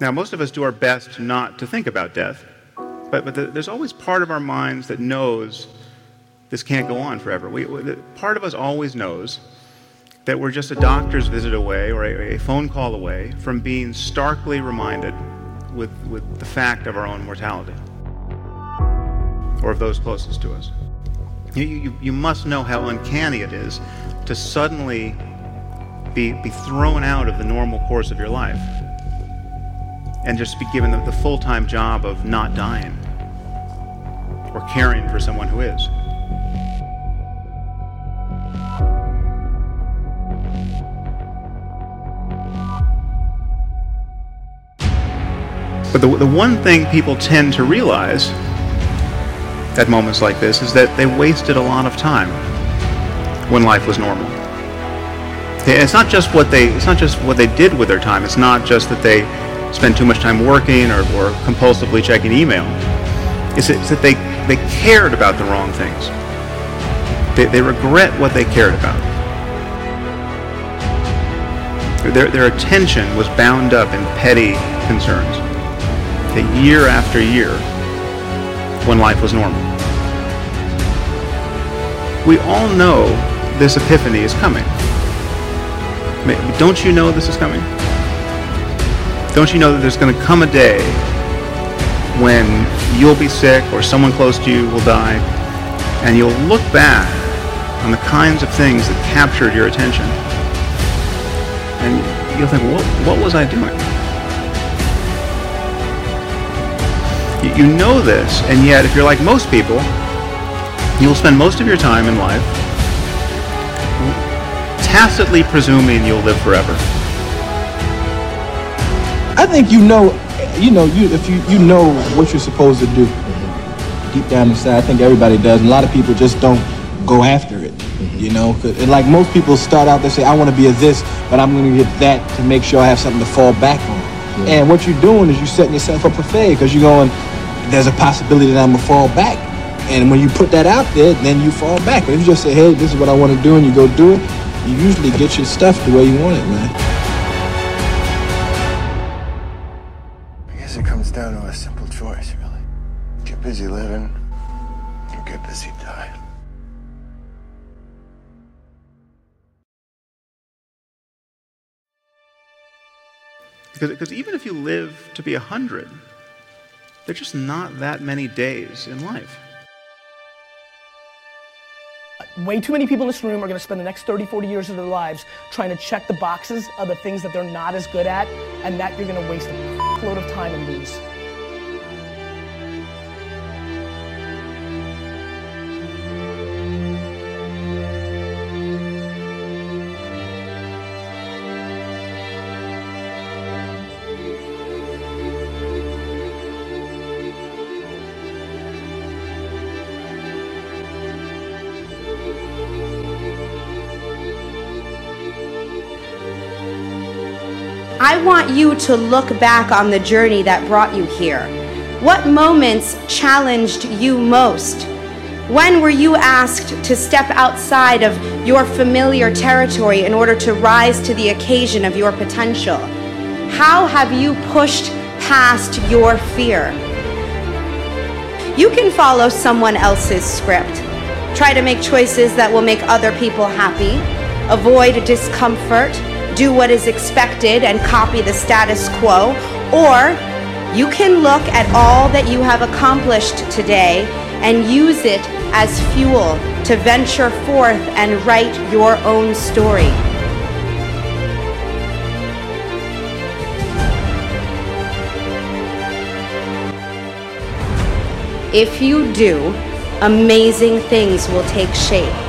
Now, most of us do our best not to think about death, but, but the, there's always part of our minds that knows this can't go on forever. We, the, part of us always knows that we're just a doctor's visit away or a, a phone call away from being starkly reminded with, with the fact of our own mortality or of those closest to us. You, you, you must know how uncanny it is to suddenly be, be thrown out of the normal course of your life and just be given the, the full time job of not dying or caring for someone who is. But the, the one thing people tend to realize at moments like this is that they wasted a lot of time when life was normal. It's not just what they it's not just what they did with their time. It's not just that they spent too much time working or, or compulsively checking email. It's, it's that they, they cared about the wrong things. They, they regret what they cared about. Their, their attention was bound up in petty concerns That year after year when life was normal. We all know this epiphany is coming. Don't you know this is coming? Don't you know that there's going to come a day when you'll be sick or someone close to you will die and you'll look back on the kinds of things that captured your attention and you'll think, what, what was I doing? You know this, and yet, if you're like most people, you'll spend most of your time in life tacitly presuming you'll live forever. I think you know, you know, you if you you know what you're supposed to do deep down inside. I think everybody does. And a lot of people just don't go after it. You know, mm-hmm. and like most people start out, they say, "I want to be a this, but I'm going to get that to make sure I have something to fall back on." Yeah. And what you're doing is you're setting yourself up for failure because you're going, there's a possibility that I'm gonna fall back. And when you put that out there, then you fall back. But if you just say, hey, this is what I want to do, and you go do it, you usually get your stuff the way you want it, man. Down to a simple choice, really. Get busy living, or get busy dying. Because, because even if you live to be a hundred, there's just not that many days in life. Way too many people in this room are going to spend the next 30, 40 years of their lives trying to check the boxes of the things that they're not as good at, and that you're going to waste a load of time and lose. I want you to look back on the journey that brought you here. What moments challenged you most? When were you asked to step outside of your familiar territory in order to rise to the occasion of your potential? How have you pushed past your fear? You can follow someone else's script. Try to make choices that will make other people happy. Avoid discomfort do what is expected and copy the status quo, or you can look at all that you have accomplished today and use it as fuel to venture forth and write your own story. If you do, amazing things will take shape.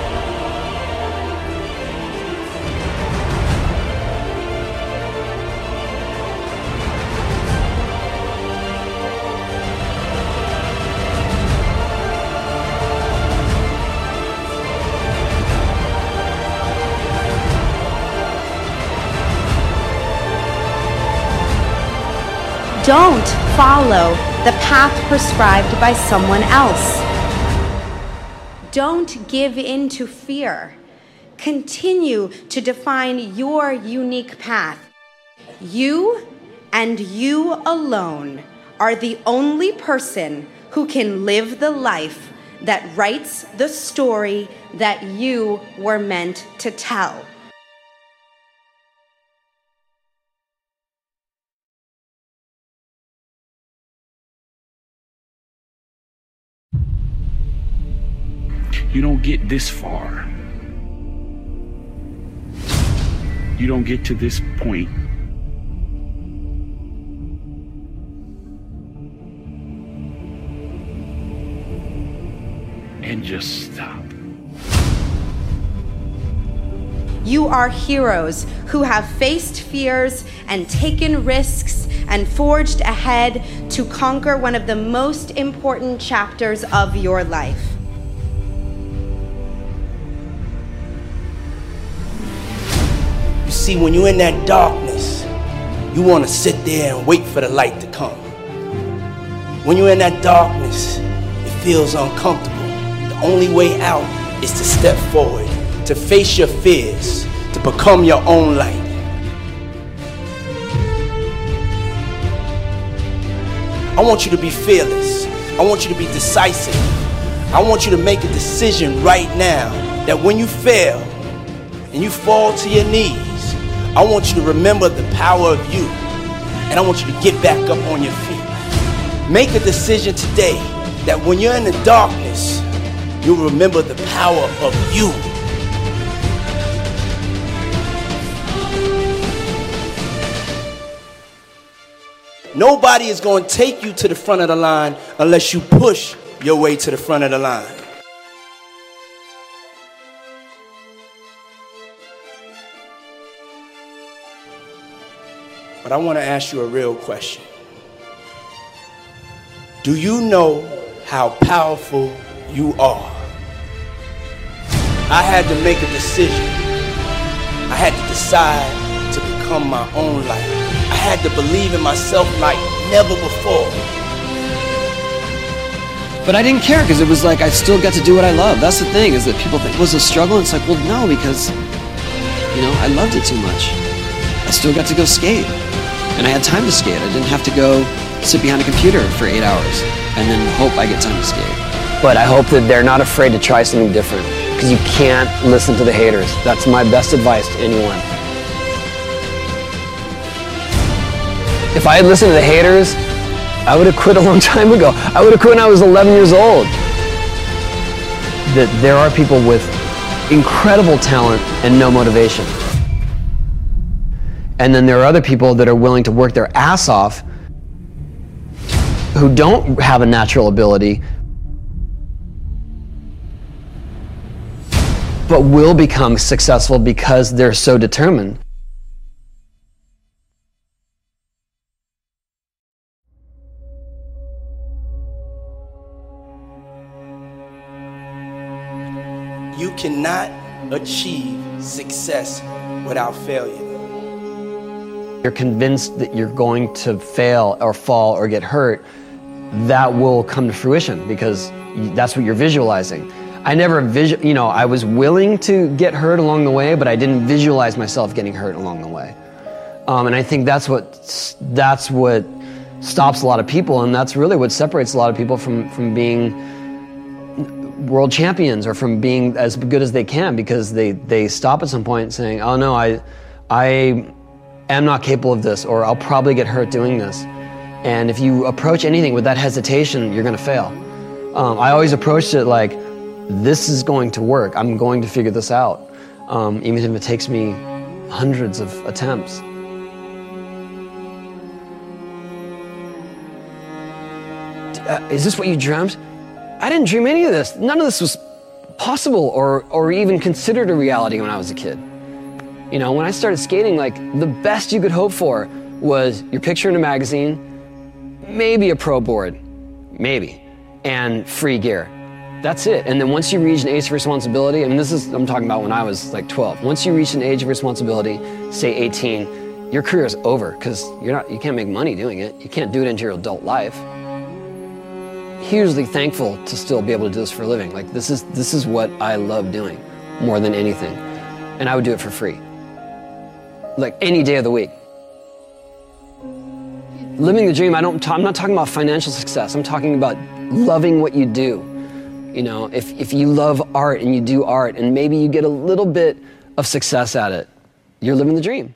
Don't follow the path prescribed by someone else. Don't give in to fear. Continue to define your unique path. You and you alone are the only person who can live the life that writes the story that you were meant to tell. You don't get this far. You don't get to this point and just stop. You are heroes who have faced fears and taken risks and forged ahead to conquer one of the most important chapters of your life. See, when you're in that darkness, you want to sit there and wait for the light to come. When you're in that darkness, it feels uncomfortable. The only way out is to step forward, to face your fears, to become your own light. I want you to be fearless. I want you to be decisive. I want you to make a decision right now that when you fail and you fall to your knees, I want you to remember the power of you. And I want you to get back up on your feet. Make a decision today that when you're in the darkness, you'll remember the power of you. Nobody is going to take you to the front of the line unless you push your way to the front of the line. But I want to ask you a real question. Do you know how powerful you are? I had to make a decision. I had to decide to become my own light. I had to believe in myself like never before. But I didn't care because it was like I still got to do what I love. That's the thing is that people think it was a struggle. It's like, well, no, because you know I loved it too much. I still got to go skate, and I had time to skate. I didn't have to go sit behind a computer for eight hours and then hope I get time to skate. But I hope that they're not afraid to try something different because you can't listen to the haters. That's my best advice to anyone. If I had listened to the haters, I would have quit a long time ago. I would have quit when I was 11 years old. That there are people with incredible talent and no motivation. And then there are other people that are willing to work their ass off who don't have a natural ability but will become successful because they're so determined. You cannot achieve success without failure. You're convinced that you're going to fail or fall or get hurt, that will come to fruition because that's what you're visualizing. I never visual, you know, I was willing to get hurt along the way, but I didn't visualize myself getting hurt along the way. Um, and I think that's what that's what stops a lot of people, and that's really what separates a lot of people from from being world champions or from being as good as they can because they they stop at some point saying, "Oh no, I I am not capable of this," or "I'll probably get hurt doing this." And if you approach anything with that hesitation, you're going to fail. Um, I always approached it like, "This is going to work. I'm going to figure this out, um, even if it takes me hundreds of attempts." Uh, is this what you dreamt? I didn't dream any of this. None of this was possible or, or even considered a reality when I was a kid. You know, when I started skating, like the best you could hope for was your picture in a magazine, maybe a pro board, maybe, and free gear. That's it. And then once you reach an age of responsibility, and this is, I'm talking about when I was like 12, once you reach an age of responsibility, say 18, your career is over because you're not, you can't make money doing it. You can't do it into your adult life hugely thankful to still be able to do this for a living. Like this is this is what I love doing more than anything. And I would do it for free. Like any day of the week. living the dream, I don't, I'm not talking about financial success. I'm talking about loving what you do. You know, if, if you love art and you do art and maybe you get a little bit of success at it, you're living the dream.